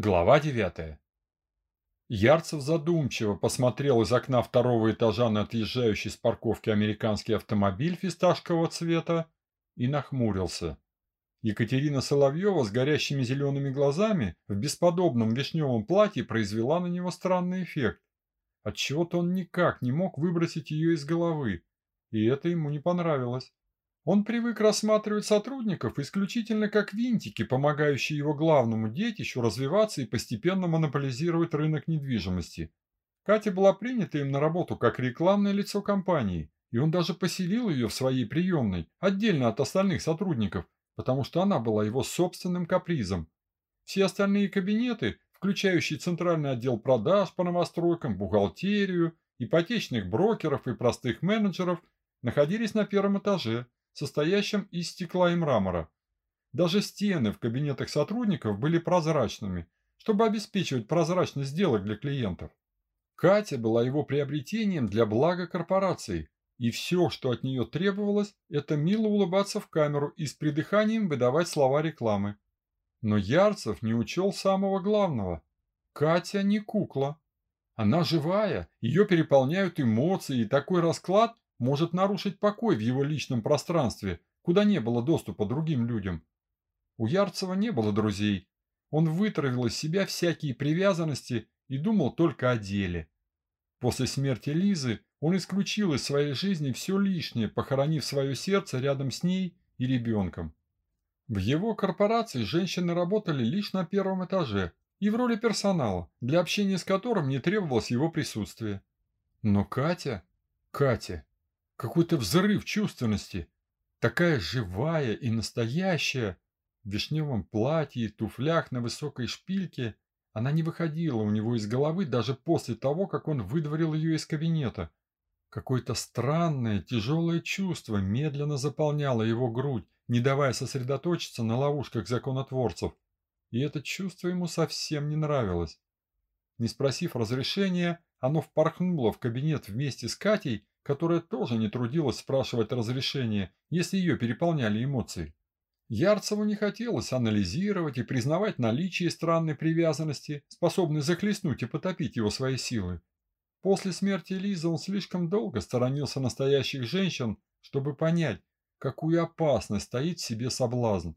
Глава 9. Ярцев задумчиво посмотрел из окна второго этажа на отъезжающий с парковки американский автомобиль фисташкового цвета и нахмурился. Екатерина Соловьева с горящими зелеными глазами в бесподобном вишневом платье произвела на него странный эффект. Отчего-то он никак не мог выбросить ее из головы, и это ему не понравилось. Он привык рассматривать сотрудников исключительно как винтики, помогающие его главному детищу развиваться и постепенно монополизировать рынок недвижимости. Катя была принята им на работу как рекламное лицо компании, и он даже поселил ее в своей приемной, отдельно от остальных сотрудников, потому что она была его собственным капризом. Все остальные кабинеты, включающие центральный отдел продаж по новостройкам, бухгалтерию, ипотечных брокеров и простых менеджеров, находились на первом этаже – состоящим из стекла и мрамора. Даже стены в кабинетах сотрудников были прозрачными, чтобы обеспечивать прозрачность сделок для клиентов. Катя была его приобретением для блага корпорации, и все, что от нее требовалось, это мило улыбаться в камеру и с придыханием выдавать слова рекламы. Но Ярцев не учел самого главного. Катя не кукла. Она живая, ее переполняют эмоции, и такой расклад может нарушить покой в его личном пространстве, куда не было доступа другим людям. У Ярцева не было друзей. Он вытравил из себя всякие привязанности и думал только о деле. После смерти Лизы он исключил из своей жизни все лишнее, похоронив свое сердце рядом с ней и ребенком. В его корпорации женщины работали лишь на первом этаже и в роли персонала, для общения с которым не требовалось его присутствие. Но Катя... Катя... Какой-то взрыв чувственности. Такая живая и настоящая. В вишневом платье и туфлях на высокой шпильке она не выходила у него из головы даже после того, как он выдворил ее из кабинета. Какое-то странное, тяжелое чувство медленно заполняло его грудь, не давая сосредоточиться на ловушках законотворцев. И это чувство ему совсем не нравилось. Не спросив разрешения, оно впорхнуло в кабинет вместе с Катей которая тоже не трудилась спрашивать разрешения, если ее переполняли эмоции. Ярцеву не хотелось анализировать и признавать наличие странной привязанности, способной захлестнуть и потопить его своей силой. После смерти Лизы он слишком долго сторонился настоящих женщин, чтобы понять, какую опасность стоит в себе соблазн.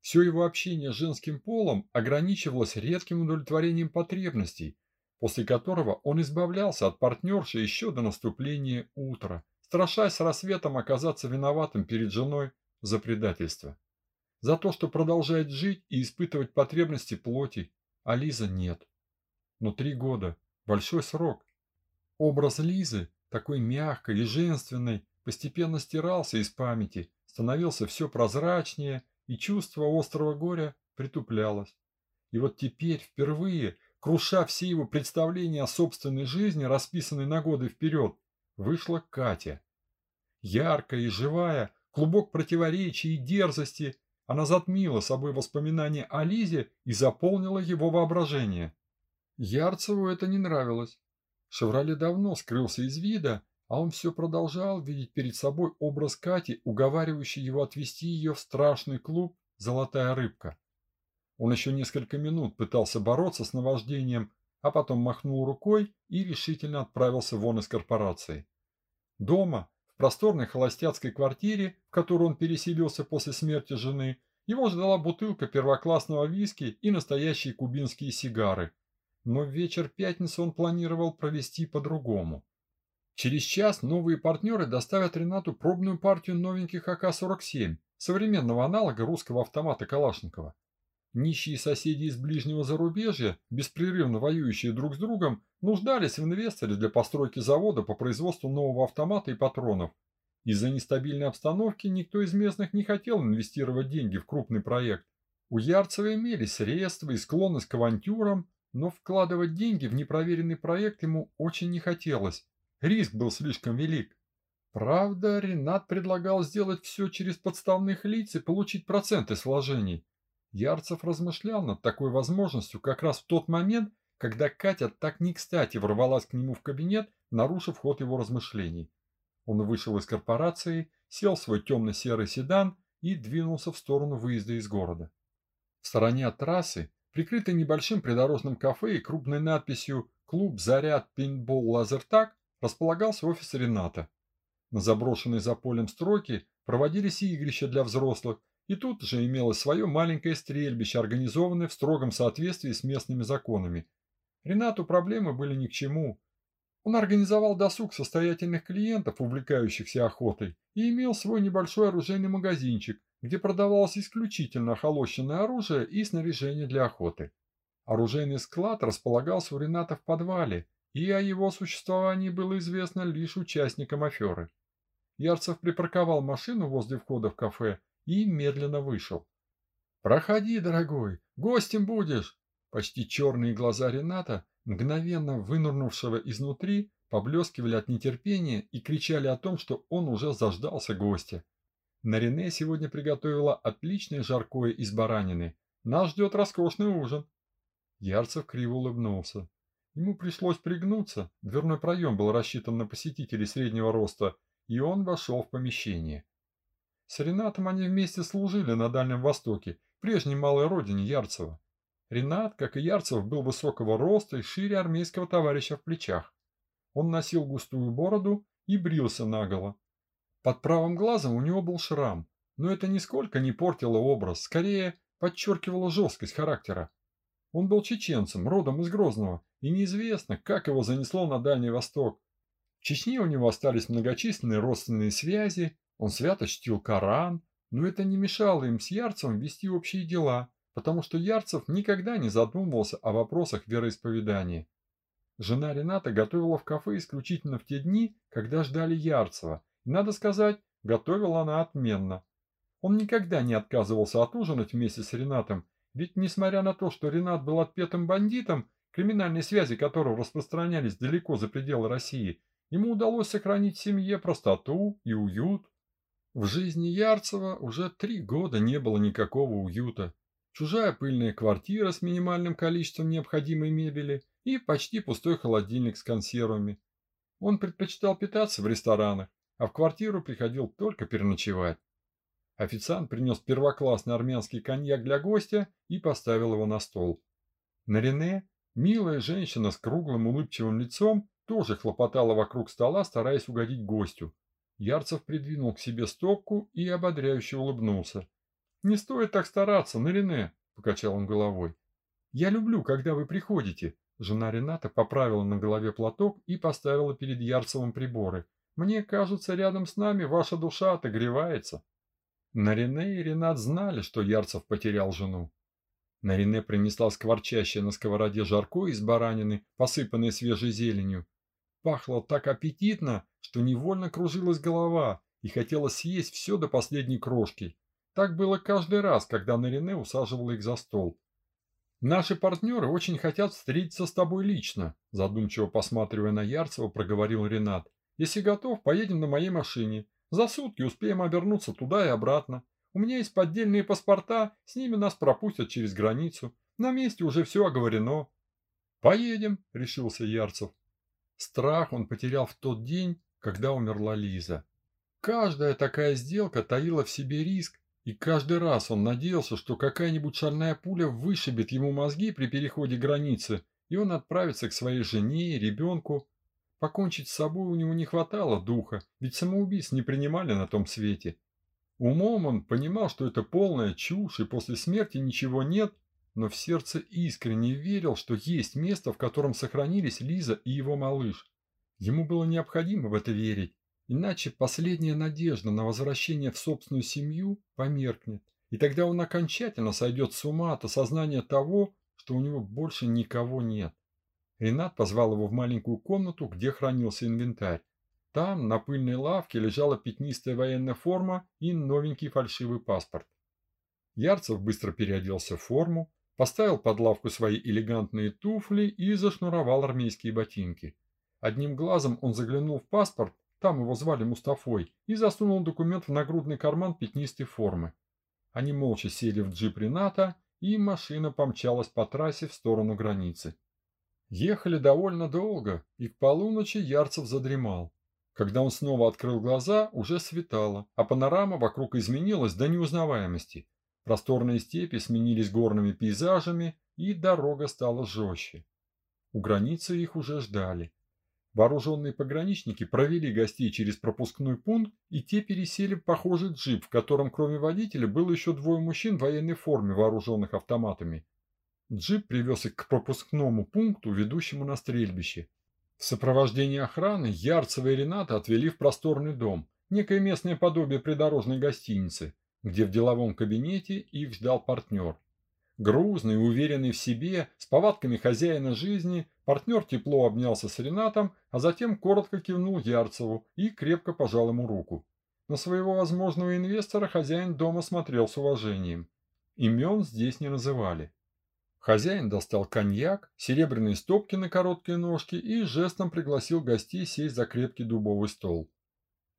Все его общение с женским полом ограничивалось редким удовлетворением потребностей, после которого он избавлялся от партнерши еще до наступления утра, страшась рассветом оказаться виноватым перед женой за предательство. За то, что продолжает жить и испытывать потребности плоти, а Лиза нет. Но три года – большой срок. Образ Лизы, такой мягкой и женственной, постепенно стирался из памяти, становился все прозрачнее, и чувство острого горя притуплялось. И вот теперь впервые Круша все его представления о собственной жизни, расписанной на годы вперед, вышла Катя. Яркая и живая, клубок противоречий и дерзости, она затмила собой воспоминания о Лизе и заполнила его воображение. Ярцеву это не нравилось. Шевроле давно скрылся из вида, а он все продолжал видеть перед собой образ Кати, уговаривающий его отвезти ее в страшный клуб «Золотая рыбка». Он еще несколько минут пытался бороться с наваждением, а потом махнул рукой и решительно отправился вон из корпорации. Дома, в просторной холостяцкой квартире, в которую он переселился после смерти жены, его ждала бутылка первоклассного виски и настоящие кубинские сигары. Но вечер пятницы он планировал провести по-другому. Через час новые партнеры доставят Ренату пробную партию новеньких АК-47, современного аналога русского автомата Калашникова. Нищие соседи из ближнего зарубежья, беспрерывно воюющие друг с другом, нуждались в инвесторе для постройки завода по производству нового автомата и патронов. Из-за нестабильной обстановки никто из местных не хотел инвестировать деньги в крупный проект. У Ярцева имелись средства и склонность к авантюрам, но вкладывать деньги в непроверенный проект ему очень не хотелось. Риск был слишком велик. Правда, Ренат предлагал сделать все через подставных лиц и получить проценты с вложений. Ярцев размышлял над такой возможностью как раз в тот момент, когда Катя так не кстати ворвалась к нему в кабинет, нарушив ход его размышлений. Он вышел из корпорации, сел в свой темно-серый седан и двинулся в сторону выезда из города. В стороне от трассы, Прикрытый небольшим придорожным кафе и крупной надписью «Клуб Заряд Пейнтбол Лазертак» располагался офис Рената. На заброшенной за полем стройке проводились игрища для взрослых, и тут же имелось свое маленькое стрельбище, организованное в строгом соответствии с местными законами. Ренату проблемы были ни к чему. Он организовал досуг состоятельных клиентов, увлекающихся охотой, и имел свой небольшой оружейный магазинчик, где продавалось исключительно холощенное оружие и снаряжение для охоты. Оружейный склад располагался у Рената в подвале, и о его существовании было известно лишь участникам аферы. Ярцев припарковал машину возле входа в кафе и медленно вышел. «Проходи, дорогой, гостем будешь!» Почти черные глаза Рената, мгновенно вынурнувшего изнутри, поблескивали от нетерпения и кричали о том, что он уже заждался гостя. Нарине сегодня приготовила отличное жаркое из баранины. Нас ждет роскошный ужин. Ярцев криво улыбнулся. Ему пришлось пригнуться, дверной проем был рассчитан на посетителей среднего роста, и он вошел в помещение. С Ренатом они вместе служили на Дальнем Востоке, прежней малой родине Ярцева. Ренат, как и Ярцев, был высокого роста и шире армейского товарища в плечах. Он носил густую бороду и брился наголо. Под правым глазом у него был шрам, но это нисколько не портило образ, скорее подчеркивало жесткость характера. Он был чеченцем, родом из Грозного, и неизвестно, как его занесло на Дальний Восток. В Чечне у него остались многочисленные родственные связи, он свято чтил Коран, но это не мешало им с Ярцевым вести общие дела, потому что Ярцев никогда не задумывался о вопросах вероисповедания. Жена Рената готовила в кафе исключительно в те дни, когда ждали Ярцева, надо сказать, готовила она отменно. Он никогда не отказывался отужинать вместе с Ренатом, ведь несмотря на то, что Ренат был отпетым бандитом, криминальные связи которого распространялись далеко за пределы России, ему удалось сохранить в семье простоту и уют. В жизни Ярцева уже три года не было никакого уюта. Чужая пыльная квартира с минимальным количеством необходимой мебели и почти пустой холодильник с консервами. Он предпочитал питаться в ресторанах, а в квартиру приходил только переночевать. Официант принес первоклассный армянский коньяк для гостя и поставил его на стол. На Рене, милая женщина с круглым улыбчивым лицом, тоже хлопотала вокруг стола, стараясь угодить гостю. Ярцев придвинул к себе стопку и ободряюще улыбнулся. «Не стоит так стараться, на Рене», – покачал он головой. «Я люблю, когда вы приходите». Жена Рената поправила на голове платок и поставила перед Ярцевым приборы – мне кажется, рядом с нами ваша душа отогревается. Нарине и Ренат знали, что Ярцев потерял жену. Нарине принесла скворчащее на сковороде жарко из баранины, посыпанной свежей зеленью. Пахло так аппетитно, что невольно кружилась голова и хотелось съесть все до последней крошки. Так было каждый раз, когда Нарине усаживала их за стол. «Наши партнеры очень хотят встретиться с тобой лично», задумчиво посматривая на Ярцева, проговорил Ренат. Если готов, поедем на моей машине. За сутки успеем обернуться туда и обратно. У меня есть поддельные паспорта, с ними нас пропустят через границу. На месте уже все оговорено. Поедем, решился Ярцев. Страх он потерял в тот день, когда умерла Лиза. Каждая такая сделка таила в себе риск, и каждый раз он надеялся, что какая-нибудь шальная пуля вышибет ему мозги при переходе границы, и он отправится к своей жене ребенку, Покончить с собой у него не хватало духа, ведь самоубийц не принимали на том свете. Умом он понимал, что это полная чушь, и после смерти ничего нет, но в сердце искренне верил, что есть место, в котором сохранились Лиза и его малыш. Ему было необходимо в это верить, иначе последняя надежда на возвращение в собственную семью померкнет, и тогда он окончательно сойдет с ума от осознания того, что у него больше никого нет. Ренат позвал его в маленькую комнату, где хранился инвентарь. Там, на пыльной лавке, лежала пятнистая военная форма и новенький фальшивый паспорт. Ярцев быстро переоделся в форму, поставил под лавку свои элегантные туфли и зашнуровал армейские ботинки. Одним глазом он заглянул в паспорт, там его звали Мустафой, и засунул документ в нагрудный карман пятнистой формы. Они молча сели в джип Рената, и машина помчалась по трассе в сторону границы. Ехали довольно долго, и к полуночи Ярцев задремал. Когда он снова открыл глаза, уже светало, а панорама вокруг изменилась до неузнаваемости. Просторные степи сменились горными пейзажами, и дорога стала жестче. У границы их уже ждали. Вооруженные пограничники провели гостей через пропускной пункт, и те пересели в похожий джип, в котором кроме водителя было еще двое мужчин в военной форме, вооруженных автоматами. Джип привез их к пропускному пункту, ведущему на стрельбище. В сопровождении охраны Ярцева и Рената отвели в просторный дом, некое местное подобие придорожной гостиницы, где в деловом кабинете их ждал партнер. Грузный, уверенный в себе, с повадками хозяина жизни, партнер тепло обнялся с Ренатом, а затем коротко кивнул Ярцеву и крепко пожал ему руку. На своего возможного инвестора хозяин дома смотрел с уважением. Имен здесь не называли. Хозяин достал коньяк, серебряные стопки на короткие ножки и жестом пригласил гостей сесть за крепкий дубовый стол.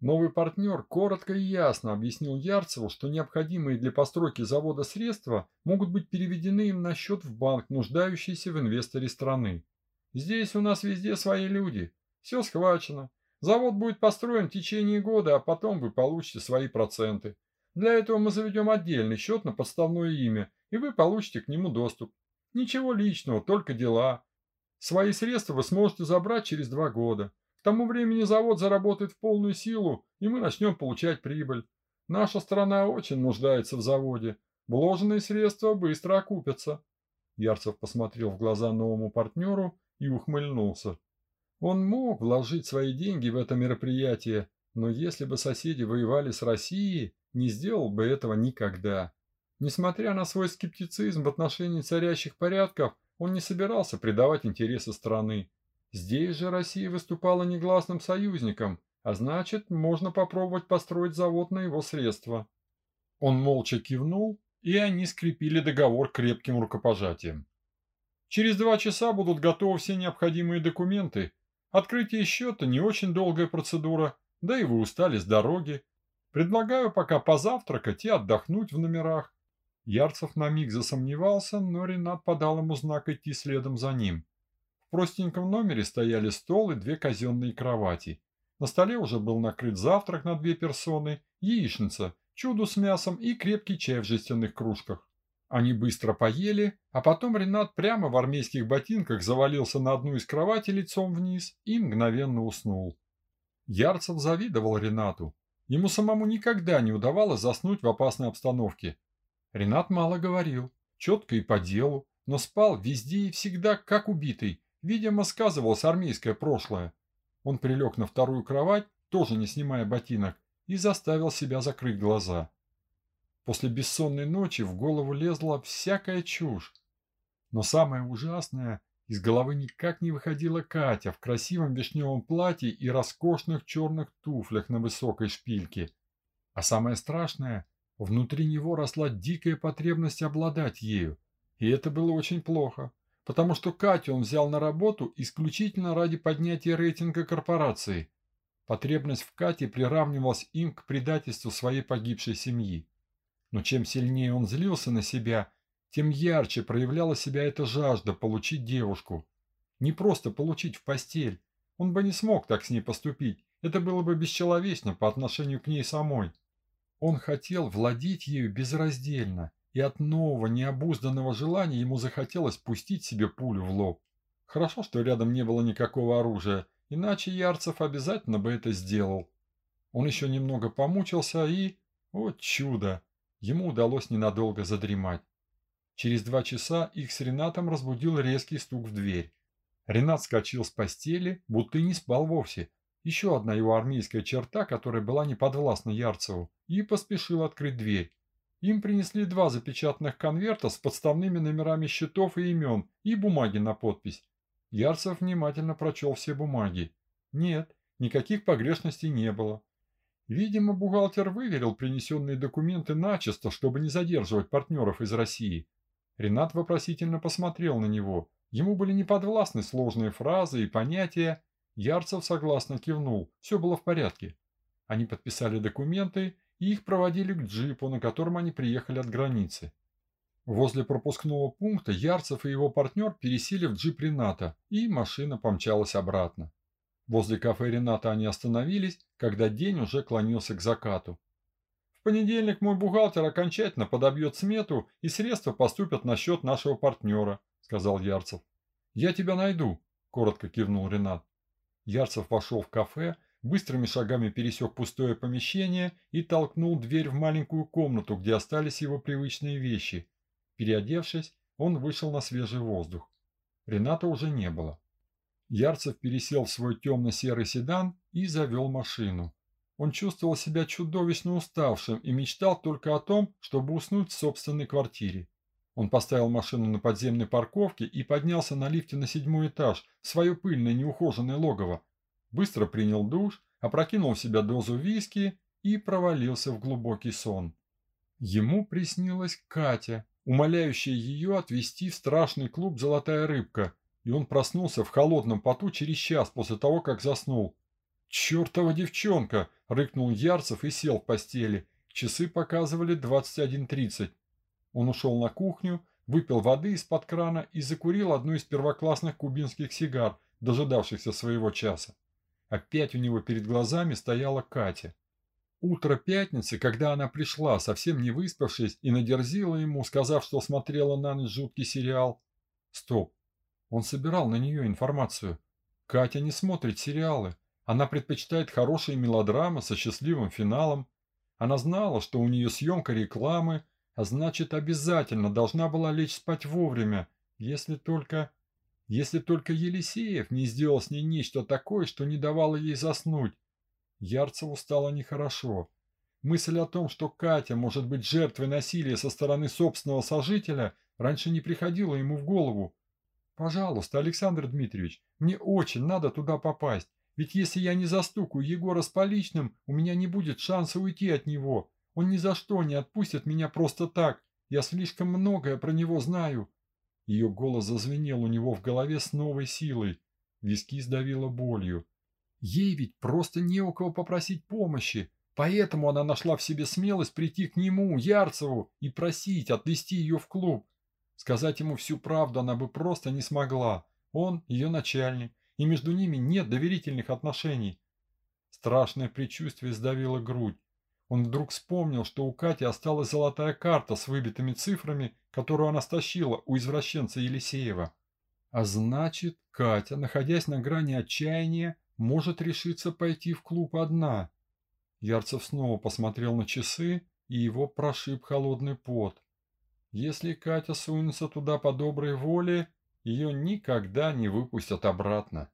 Новый партнер коротко и ясно объяснил Ярцеву, что необходимые для постройки завода средства могут быть переведены им на счет в банк, нуждающийся в инвесторе страны. Здесь у нас везде свои люди. Все схвачено. Завод будет построен в течение года, а потом вы получите свои проценты. Для этого мы заведем отдельный счет на подставное имя, и вы получите к нему доступ. Ничего личного, только дела. Свои средства вы сможете забрать через два года. К тому времени завод заработает в полную силу, и мы начнем получать прибыль. Наша страна очень нуждается в заводе. Вложенные средства быстро окупятся. Ярцев посмотрел в глаза новому партнеру и ухмыльнулся. Он мог вложить свои деньги в это мероприятие, но если бы соседи воевали с Россией, не сделал бы этого никогда. Несмотря на свой скептицизм в отношении царящих порядков, он не собирался предавать интересы страны. Здесь же Россия выступала негласным союзником, а значит, можно попробовать построить завод на его средства. Он молча кивнул, и они скрепили договор крепким рукопожатием. Через два часа будут готовы все необходимые документы. Открытие счета не очень долгая процедура, да и вы устали с дороги. Предлагаю пока позавтракать и отдохнуть в номерах. Ярцев на миг засомневался, но Ренат подал ему знак идти следом за ним простеньком номере стояли стол и две казенные кровати. На столе уже был накрыт завтрак на две персоны, яичница, чудо с мясом и крепкий чай в жестяных кружках. Они быстро поели, а потом Ренат прямо в армейских ботинках завалился на одну из кроватей лицом вниз и мгновенно уснул. Ярцев завидовал Ренату. Ему самому никогда не удавалось заснуть в опасной обстановке. Ренат мало говорил, четко и по делу, но спал везде и всегда как убитый, Видимо, сказывалось армейское прошлое. Он прилег на вторую кровать, тоже не снимая ботинок, и заставил себя закрыть глаза. После бессонной ночи в голову лезла всякая чушь. Но самое ужасное, из головы никак не выходила Катя в красивом вишневом платье и роскошных черных туфлях на высокой шпильке. А самое страшное, внутри него росла дикая потребность обладать ею. И это было очень плохо потому что Катю он взял на работу исключительно ради поднятия рейтинга корпорации. Потребность в Кате приравнивалась им к предательству своей погибшей семьи. Но чем сильнее он злился на себя, тем ярче проявляла себя эта жажда получить девушку. Не просто получить в постель. Он бы не смог так с ней поступить. Это было бы бесчеловечно по отношению к ней самой. Он хотел владеть ею безраздельно, и от нового необузданного желания ему захотелось пустить себе пулю в лоб. Хорошо, что рядом не было никакого оружия, иначе Ярцев обязательно бы это сделал. Он еще немного помучился и... О чудо! Ему удалось ненадолго задремать. Через два часа их с Ренатом разбудил резкий стук в дверь. Ренат скачал с постели, будто и не спал вовсе. Еще одна его армейская черта, которая была неподвластна Ярцеву, и поспешил открыть дверь. Им принесли два запечатанных конверта с подставными номерами счетов и имен и бумаги на подпись. Ярцев внимательно прочел все бумаги. Нет, никаких погрешностей не было. Видимо, бухгалтер выверил принесенные документы начисто, чтобы не задерживать партнеров из России. Ренат вопросительно посмотрел на него. Ему были неподвластны сложные фразы и понятия. Ярцев согласно кивнул. Все было в порядке. Они подписали документы их проводили к джипу, на котором они приехали от границы. Возле пропускного пункта Ярцев и его партнер пересели в джип Рената, и машина помчалась обратно. Возле кафе Рената они остановились, когда день уже клонился к закату. В понедельник мой бухгалтер окончательно подобьет смету, и средства поступят на счет нашего партнера», – сказал Ярцев. «Я тебя найду», – коротко кивнул Ренат. Ярцев вошел в кафе, быстрыми шагами пересек пустое помещение и толкнул дверь в маленькую комнату, где остались его привычные вещи. Переодевшись, он вышел на свежий воздух. Рената уже не было. Ярцев пересел в свой темно-серый седан и завел машину. Он чувствовал себя чудовищно уставшим и мечтал только о том, чтобы уснуть в собственной квартире. Он поставил машину на подземной парковке и поднялся на лифте на седьмой этаж, в свое пыльное неухоженное логово. Быстро принял душ, опрокинул в себя дозу виски и провалился в глубокий сон. Ему приснилась Катя, умоляющая ее отвезти в страшный клуб «Золотая рыбка», и он проснулся в холодном поту через час после того, как заснул. «Чертова девчонка!» – рыкнул Ярцев и сел в постели. Часы показывали 21.30. Он ушел на кухню, выпил воды из-под крана и закурил одну из первоклассных кубинских сигар, дожидавшихся своего часа. Опять у него перед глазами стояла Катя. Утро пятницы, когда она пришла, совсем не выспавшись, и надерзила ему, сказав, что смотрела на ночь жуткий сериал. Стоп. Он собирал на нее информацию. Катя не смотрит сериалы. Она предпочитает хорошие мелодрамы со счастливым финалом. Она знала, что у нее съемка рекламы, а значит, обязательно должна была лечь спать вовремя, если только... Если только Елисеев не сделал с ней нечто такое, что не давало ей заснуть. Ярцеву стало нехорошо. Мысль о том, что Катя может быть жертвой насилия со стороны собственного сожителя, раньше не приходила ему в голову. «Пожалуйста, Александр Дмитриевич, мне очень надо туда попасть, ведь если я не застукаю Егора с поличным, у меня не будет шанса уйти от него. Он ни за что не отпустит меня просто так. Я слишком многое про него знаю». Ее голос зазвенел у него в голове с новой силой. Виски сдавило болью. Ей ведь просто не у кого попросить помощи, поэтому она нашла в себе смелость прийти к нему, Ярцеву, и просить отвезти ее в клуб. Сказать ему всю правду она бы просто не смогла. Он ее начальник, и между ними нет доверительных отношений. Страшное предчувствие сдавило грудь. Он вдруг вспомнил, что у Кати осталась золотая карта с выбитыми цифрами, которую она стащила у извращенца Елисеева. А значит, Катя, находясь на грани отчаяния, может решиться пойти в клуб одна. Ярцев снова посмотрел на часы, и его прошиб холодный пот. Если Катя сунется туда по доброй воле, ее никогда не выпустят обратно.